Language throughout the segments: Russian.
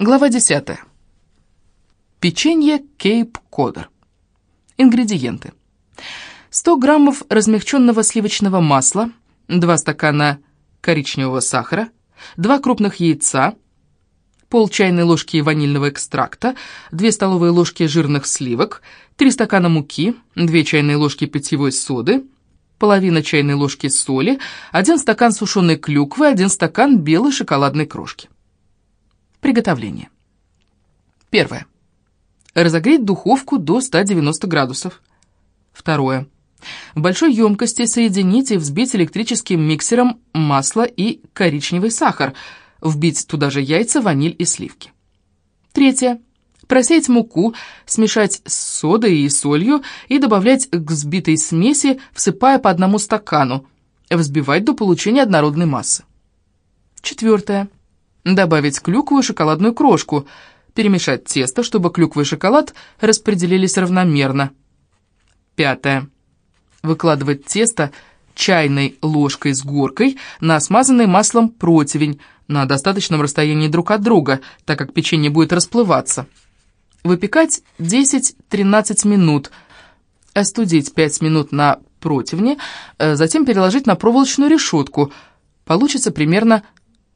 Глава 10. Печенье Кейп Кодер. Ингредиенты. 100 граммов размягченного сливочного масла, 2 стакана коричневого сахара, 2 крупных яйца, пол чайной ложки ванильного экстракта, 2 столовые ложки жирных сливок, 3 стакана муки, 2 чайные ложки питьевой соды, половина чайной ложки соли, 1 стакан сушеной клюквы, 1 стакан белой шоколадной крошки. Приготовление. Первое. Разогреть духовку до 190 градусов. Второе. В большой емкости соединить и взбить электрическим миксером масло и коричневый сахар, вбить туда же яйца, ваниль и сливки. Третье. Просеять муку, смешать с содой и солью и добавлять к взбитой смеси, всыпая по одному стакану, взбивать до получения однородной массы. Четвертое. Добавить клюкву и шоколадную крошку. Перемешать тесто, чтобы клюква и шоколад распределились равномерно. Пятое. Выкладывать тесто чайной ложкой с горкой на смазанный маслом противень на достаточном расстоянии друг от друга, так как печенье будет расплываться. Выпекать 10-13 минут. Остудить 5 минут на противне, э, затем переложить на проволочную решетку. Получится примерно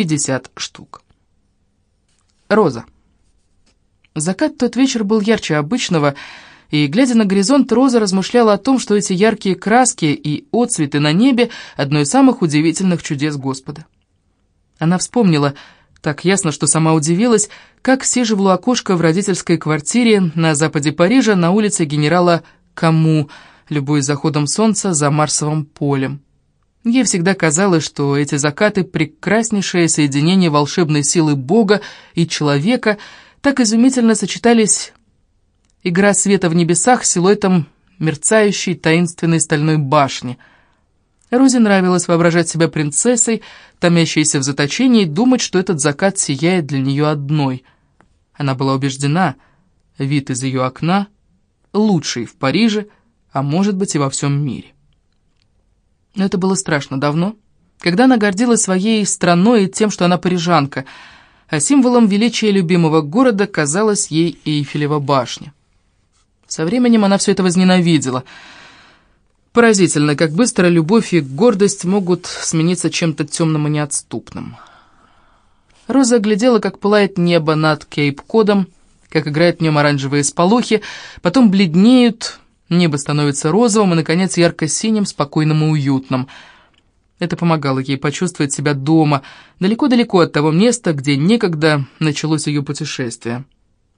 50 штук. Роза. Закат тот вечер был ярче обычного, и, глядя на горизонт, Роза размышляла о том, что эти яркие краски и отцветы на небе — одно из самых удивительных чудес Господа. Она вспомнила, так ясно, что сама удивилась, как сиживала у окошка в родительской квартире на западе Парижа на улице генерала Каму, любой заходом солнца за Марсовым полем. Ей всегда казалось, что эти закаты — прекраснейшее соединение волшебной силы Бога и человека, так изумительно сочетались игра света в небесах с силуэтом мерцающей таинственной стальной башни. Розе нравилось воображать себя принцессой, томящейся в заточении, и думать, что этот закат сияет для нее одной. Она была убеждена, вид из ее окна лучший в Париже, а может быть и во всем мире. Но это было страшно давно, когда она гордилась своей страной и тем, что она парижанка, а символом величия любимого города казалась ей Эйфелева башня. Со временем она все это возненавидела. Поразительно, как быстро любовь и гордость могут смениться чем-то темным и неотступным. Роза глядела, как пылает небо над Кейп-Кодом, как играют в нем оранжевые сполохи, потом бледнеют, Небо становится розовым и, наконец, ярко-синим, спокойным и уютным. Это помогало ей почувствовать себя дома, далеко-далеко от того места, где некогда началось ее путешествие.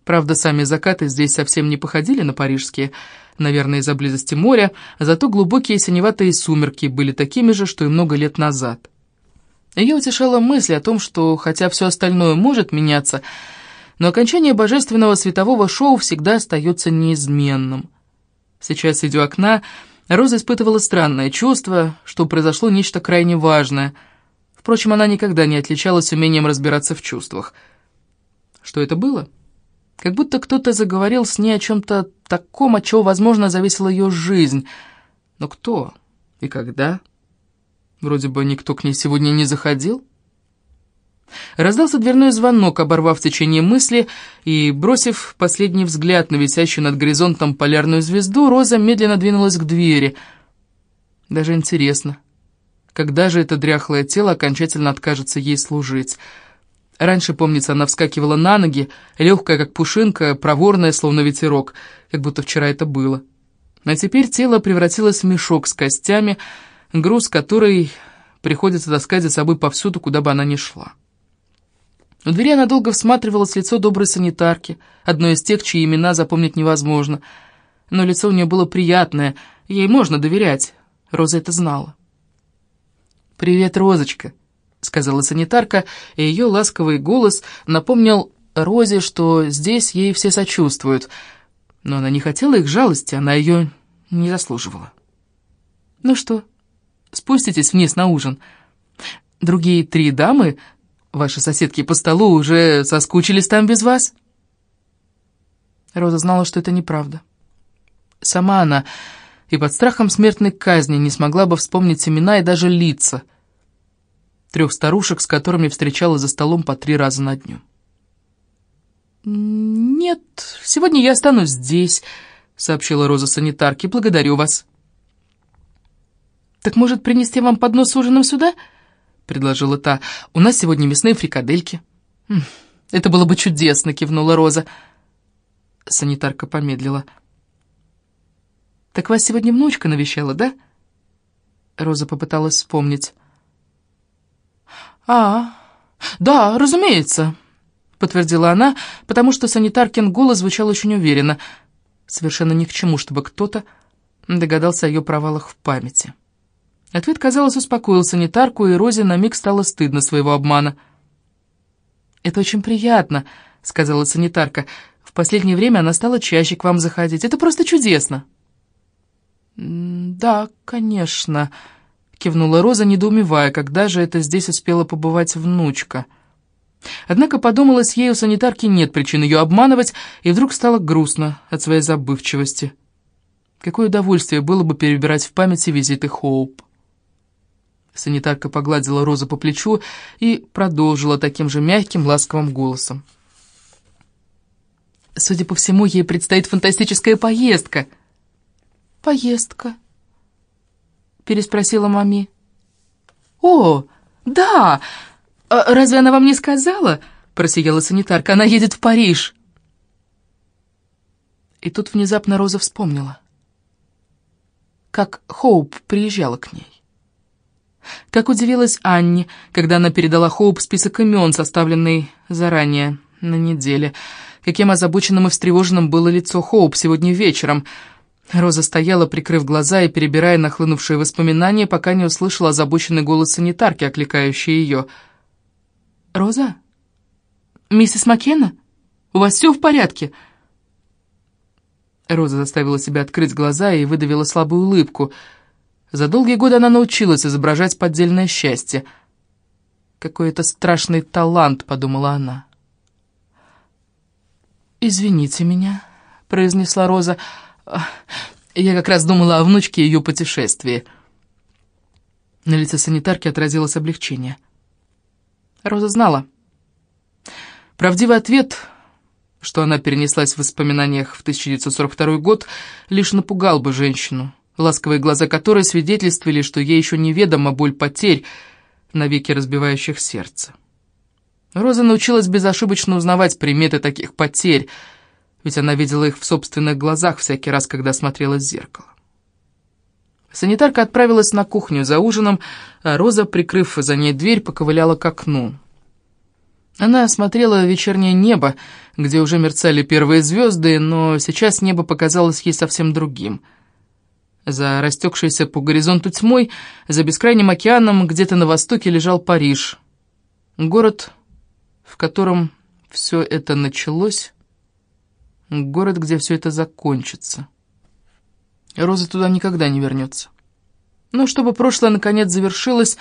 Правда, сами закаты здесь совсем не походили на парижские, наверное, из-за близости моря, зато глубокие синеватые сумерки были такими же, что и много лет назад. Ее утешала мысль о том, что, хотя все остальное может меняться, но окончание божественного светового шоу всегда остается неизменным. Сейчас, сидя у окна, Роза испытывала странное чувство, что произошло нечто крайне важное. Впрочем, она никогда не отличалась умением разбираться в чувствах. Что это было? Как будто кто-то заговорил с ней о чем-то таком, от чего, возможно, зависела ее жизнь. Но кто и когда? Вроде бы никто к ней сегодня не заходил. Раздался дверной звонок, оборвав течение мысли, и, бросив последний взгляд на висящую над горизонтом полярную звезду, Роза медленно двинулась к двери. Даже интересно, когда же это дряхлое тело окончательно откажется ей служить? Раньше, помнится, она вскакивала на ноги, легкая, как пушинка, проворная, словно ветерок, как будто вчера это было. А теперь тело превратилось в мешок с костями, груз который приходится таскать за собой повсюду, куда бы она ни шла. У двери она долго всматривалась в лицо доброй санитарки, одной из тех, чьи имена запомнить невозможно. Но лицо у нее было приятное, ей можно доверять. Роза это знала. «Привет, Розочка», — сказала санитарка, и ее ласковый голос напомнил Розе, что здесь ей все сочувствуют. Но она не хотела их жалости, она ее не заслуживала. «Ну что, спуститесь вниз на ужин?» Другие три дамы Ваши соседки по столу уже соскучились там без вас?» Роза знала, что это неправда. Сама она и под страхом смертной казни не смогла бы вспомнить имена и даже лица трех старушек, с которыми встречала за столом по три раза на дню. «Нет, сегодня я останусь здесь», — сообщила Роза санитарке. «Благодарю вас». «Так, может, принести вам поднос с ужином сюда?» — предложила та. «У нас сегодня мясные фрикадельки». «Это было бы чудесно», — кивнула Роза. Санитарка помедлила. «Так вас сегодня внучка навещала, да?» Роза попыталась вспомнить. «А, да, разумеется», — подтвердила она, потому что санитаркин голос звучал очень уверенно. Совершенно ни к чему, чтобы кто-то догадался о ее провалах в памяти. Ответ, казалось, успокоил санитарку, и Розе на миг стало стыдно своего обмана. «Это очень приятно», — сказала санитарка. «В последнее время она стала чаще к вам заходить. Это просто чудесно». «Да, конечно», — кивнула Роза, недоумевая, когда же это здесь успела побывать внучка. Однако подумалось, ей у санитарки нет причин ее обманывать, и вдруг стало грустно от своей забывчивости. Какое удовольствие было бы перебирать в памяти визиты Хоуп. Санитарка погладила Розу по плечу и продолжила таким же мягким, ласковым голосом. «Судя по всему, ей предстоит фантастическая поездка». «Поездка?» — переспросила мами. «О, да! А разве она вам не сказала?» — просияла санитарка. «Она едет в Париж». И тут внезапно Роза вспомнила, как Хоуп приезжала к ней. Как удивилась Анне, когда она передала Хоуп список имен, составленный заранее, на неделе. Каким озабоченным и встревоженным было лицо Хоуп сегодня вечером. Роза стояла, прикрыв глаза и перебирая нахлынувшие воспоминания, пока не услышала озабоченный голос санитарки, окликающий ее. «Роза? Миссис Маккена? У вас все в порядке?» Роза заставила себя открыть глаза и выдавила слабую улыбку — за долгие годы она научилась изображать поддельное счастье. «Какой это страшный талант», — подумала она. «Извините меня», — произнесла Роза. «Я как раз думала о внучке и ее путешествии». На лице санитарки отразилось облегчение. Роза знала. Правдивый ответ, что она перенеслась в воспоминаниях в 1942 год, лишь напугал бы женщину ласковые глаза которой свидетельствовали, что ей еще неведома боль потерь, навеки разбивающих сердце. Роза научилась безошибочно узнавать приметы таких потерь, ведь она видела их в собственных глазах всякий раз, когда смотрела в зеркало. Санитарка отправилась на кухню за ужином, а Роза, прикрыв за ней дверь, поковыляла к окну. Она осмотрела вечернее небо, где уже мерцали первые звезды, но сейчас небо показалось ей совсем другим — за растекшейся по горизонту тьмой, за бескрайним океаном, где-то на востоке лежал Париж. Город, в котором все это началось, город, где все это закончится. Роза туда никогда не вернется. Но чтобы прошлое наконец завершилось,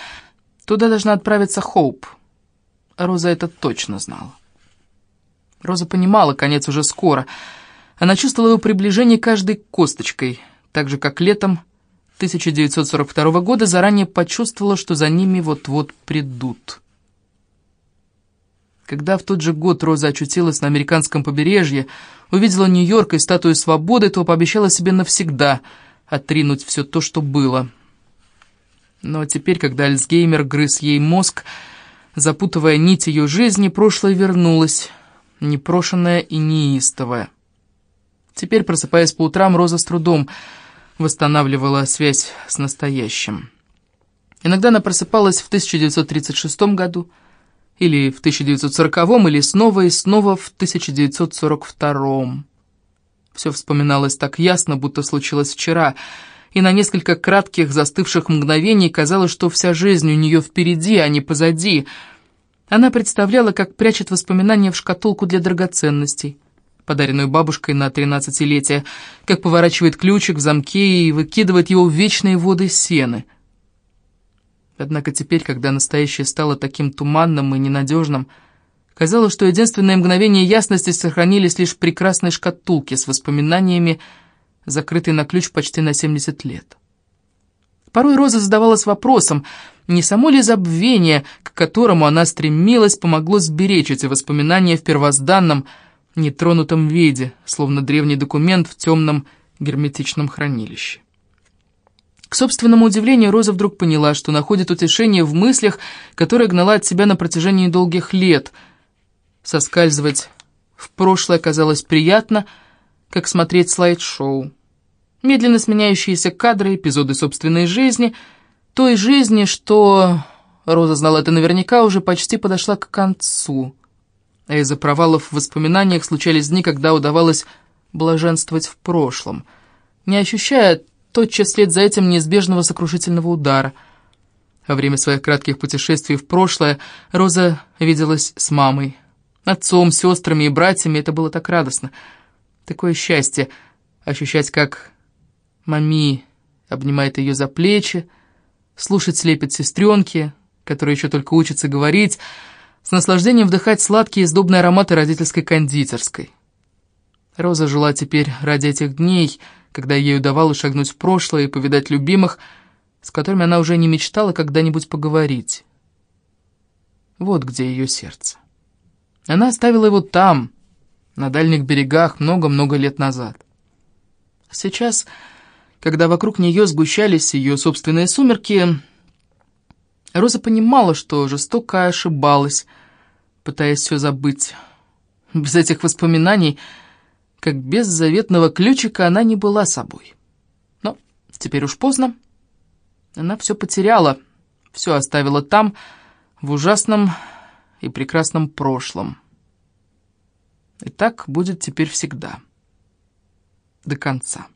туда должна отправиться Хоуп. Роза это точно знала. Роза понимала, конец уже скоро. Она чувствовала его приближение каждой косточкой — так же, как летом 1942 года, заранее почувствовала, что за ними вот-вот придут. Когда в тот же год Роза очутилась на американском побережье, увидела Нью-Йорк и статую свободы, то пообещала себе навсегда отринуть все то, что было. Но теперь, когда Альцгеймер грыз ей мозг, запутывая нить ее жизни, прошлое вернулось, непрошенное и неистовое. Теперь, просыпаясь по утрам, Роза с трудом восстанавливала связь с настоящим. Иногда она просыпалась в 1936 году, или в 1940, или снова и снова в 1942. Все вспоминалось так ясно, будто случилось вчера, и на несколько кратких застывших мгновений казалось, что вся жизнь у нее впереди, а не позади. Она представляла, как прячет воспоминания в шкатулку для драгоценностей — подаренную бабушкой на тринадцатилетие, как поворачивает ключик в замке и выкидывает его в вечные воды сены. Однако теперь, когда настоящее стало таким туманным и ненадежным, казалось, что единственное мгновение ясности сохранились лишь в прекрасной шкатулке с воспоминаниями, закрытой на ключ почти на 70 лет. Порой Роза задавалась вопросом, не само ли забвение, к которому она стремилась, помогло сберечь эти воспоминания в первозданном, нетронутом виде, словно древний документ в темном герметичном хранилище. К собственному удивлению, Роза вдруг поняла, что находит утешение в мыслях, которые гнала от себя на протяжении долгих лет. Соскальзывать в прошлое казалось приятно, как смотреть слайд-шоу. Медленно сменяющиеся кадры, эпизоды собственной жизни, той жизни, что, Роза знала это наверняка, уже почти подошла к концу. А из-за провалов в воспоминаниях случались дни, когда удавалось блаженствовать в прошлом, не ощущая тотчас след за этим неизбежного сокрушительного удара. Во время своих кратких путешествий в прошлое Роза виделась с мамой, отцом, сестрами и братьями, это было так радостно. Такое счастье ощущать, как мами обнимает ее за плечи, слушать лепет сестренки, которые еще только учатся говорить, с наслаждением вдыхать сладкие сдобные ароматы родительской кондитерской. Роза жила теперь ради этих дней, когда ей удавалось шагнуть в прошлое и повидать любимых, с которыми она уже не мечтала когда-нибудь поговорить. Вот где ее сердце. Она оставила его там, на дальних берегах, много-много лет назад. Сейчас, когда вокруг нее сгущались ее собственные сумерки, Роза понимала, что жестоко ошибалась, пытаясь все забыть. Без этих воспоминаний, как без заветного ключика, она не была собой. Но теперь уж поздно. Она все потеряла, все оставила там, в ужасном и прекрасном прошлом. И так будет теперь всегда. До конца.